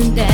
that